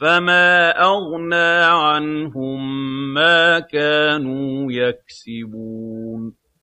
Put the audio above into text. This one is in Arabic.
فَمَا أَغْنَىٰ عَنْهُم مَّا كَانُوا يَكْسِبُونَ